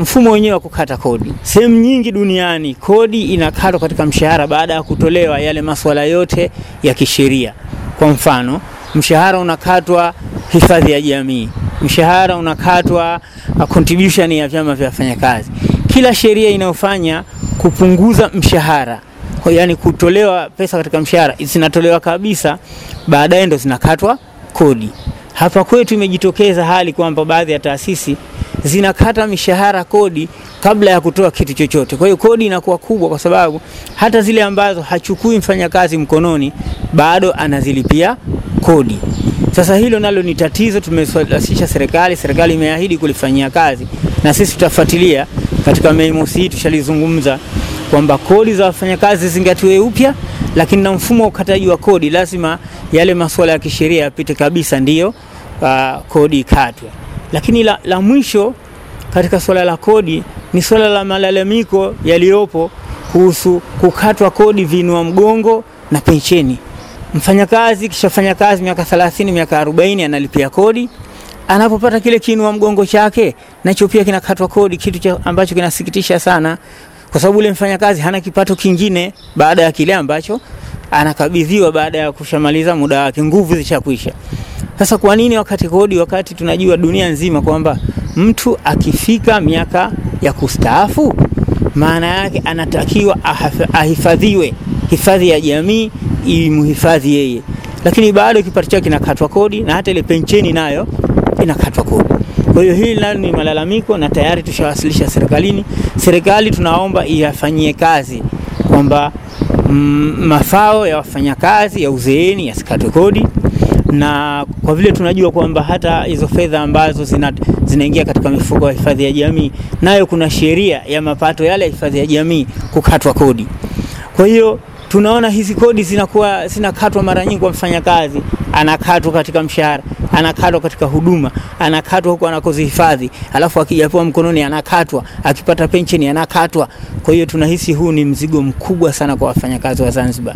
Mfumo wenyewe wa kukata kodi, sehemu nyingi duniani kodi inakatwa katika mshahara baada ya kutolewa yale masuala yote ya kisheria. Kwa mfano, mshahara unakatwa hifadhi ya jamii, mshahara unakatwa contribution ya vyama vya wafanyakazi. Kila sheria inayofanya kupunguza mshahara, kwa yani kutolewa pesa katika mshahara, zinatolewa kabisa, baadaye ndo zinakatwa kodi. Hapa kwetu imejitokeza hali kwamba baadhi ya taasisi zinakata mishahara kodi kabla ya kutoa kitu chochote. Kwa hiyo kodi inakuwa kubwa, kwa sababu hata zile ambazo hachukui mfanyakazi mkononi bado anazilipia kodi. Sasa hilo nalo ni tatizo, tumewasilisha serikali, serikali imeahidi kulifanyia kazi na sisi tutafuatilia. Katika Mei Mosi hii tushalizungumza kwamba kodi za wafanyakazi zingatiwe upya, lakini na mfumo wa ukataji wa kodi lazima yale masuala ya kisheria yapite kabisa, ndiyo uh, kodi ikatwe. Lakini la, la mwisho katika suala la kodi ni suala la malalamiko yaliyopo kuhusu kukatwa kodi vinua mgongo na pensheni. Mfanyakazi kishafanya kazi miaka 30 miaka 40 analipia kodi, anapopata kile kiinua mgongo chake nacho pia kinakatwa kodi, kitu cha ambacho kinasikitisha sana, kwa sababu ule mfanyakazi hana kipato kingine baada ya kile ambacho anakabidhiwa baada ya kushamaliza muda wake, nguvu zishakwisha. Sasa kwa nini wakati kodi, wakati tunajua dunia nzima kwamba mtu akifika miaka ya kustaafu, maana yake anatakiwa ahifadhiwe, hifadhi ya jamii imhifadhi yeye, lakini bado kipato chake kinakatwa kodi na hata ile pensheni nayo inakatwa kodi. Kwa hiyo hili nalo ni malalamiko na tayari tushawasilisha serikalini. Serikali tunaomba iyafanyie kazi kwamba mm, mafao ya wafanyakazi ya uzeeni yasikatwe kodi na kwa vile tunajua kwamba hata hizo fedha ambazo zina, zinaingia katika mifuko ya hifadhi ya jamii nayo kuna sheria ya mapato yale ya hifadhi ya jamii kukatwa kodi. Kwa hiyo tunaona hizi kodi zinakuwa zinakatwa mara nyingi kwa mfanyakazi, anakatwa katika mshahara, anakatwa katika huduma, anakatwa huko anakozihifadhi, alafu akijapewa mkononi anakatwa, akipata pensheni anakatwa. Kwa hiyo tunahisi huu ni mzigo mkubwa sana kwa wafanyakazi wa Zanzibar.